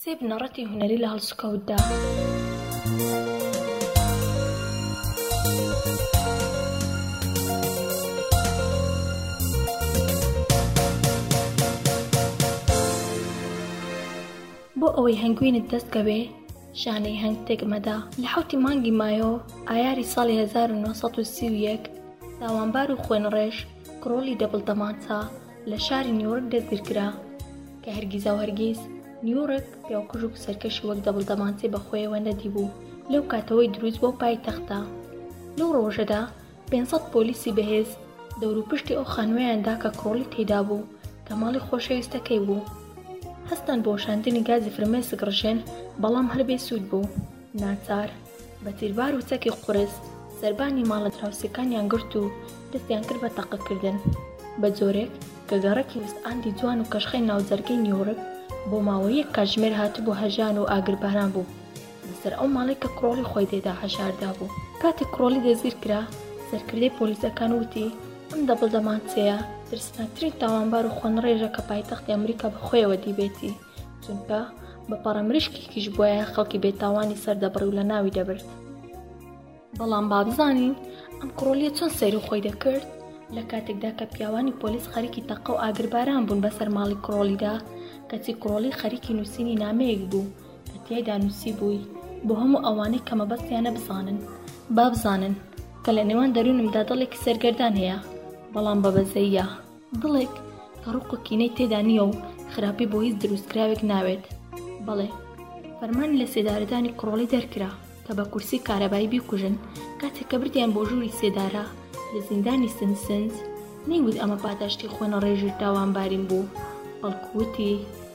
سێ بنەڕەتی هونەری لە هەڵسوکەوتدا. بۆ ئەوەی هەنگوینت دەست کەوێ شانەی هەنگ تێک مەدە لە حوتی مانگی مایۆ ئایاری ساڵی 1930 تاوانبار و خوێنڕێژ کڕۆلی دەبڵ دەمانچە لە شاری نیوڕک دەستگیرکرا کە هەرگیزە و هەرگیز نیوڕک پیاوکوژک و سەرکەشی وەک دەبڵ دەمانچەی بەخۆیەوە نەدیبوو لەو کاتەوەی دروست بۆ پای تەختە لەو ڕۆژەدا 500 پۆلیسی بەهێز دەوروپشتی ئەو خانوەیاندا کە کڕۆڵی تێدا بوو کە ماڵی خۆشەویستەکەی بوو هەستان بۆ شاندنی گازی فرمێسک ڕژێن بەڵام هەربێ سوود بوو ناچار بە تیربار و چەکی قورس سەربانی ماڵە دراوسێکانیان گرت و دەستیان کرد بە تەقەکردن بە جۆرێک کە گەڕەکی وسئاندی جوان و کەشخەی ناوجەرگەی نیوڕک بۆ ماوە یەک کاژمێر هاتبوو هەژان و ئاگرباران بوو بەسەر ئەو ماڵی کە کڕۆڵی خۆی دێدا هەژاردا بوو کاتێک کڕۆڵی دەستگیر کرا سەرکردەی پۆلیسەکان وتی ئەم دەبڵ دەمانچەیە ترسناکترین تاوانبار و خۆنڕێژە کە پایتەختی ئەمریکا بەخۆیەوە دیبێتی چونکە بە پەڕەمرشکێکیش بوایە خەڵکی بێتاوانی سەردەبڕی و لە ناوی دەبرد بەڵام بابزانین ئەم کڕۆلیە چۆن سەیری خۆی دەکرد لە کاتێکدا کە پیاوانی پۆلیس خەریکی تەقە و ئاگرباران بوون بەسەر ماڵی کڕۆلیدا کەچی کڕۆلی خەریکی نووسینی نامەیەک بوو کە تیایدا نووسی بووی بۆ هەموو ئەوانەی کە مەبەستیانە بزانن بابزانن کە لە نێوان دەروونمدا دڵێکی سەرگەردان هەیە بەڵام بە بەزەیە دڵێک کە ڕق و کینەی تێدا نییە و خراپی بۆ هیچ دروستکراوێک ناوێت. بەڵێ، فەرمانی لەسێدارەدانی کڕۆڵی دەرکرا کە بە کورسی کارەبایی بیکوژن، کاتێک کە بردیان بۆ ژووری سێدارە لە زیندانی سنسنز، نەیوت ئەمە پاداشتی خوێنڕێژی و تاوانباریم بوو، بەڵکو وتی،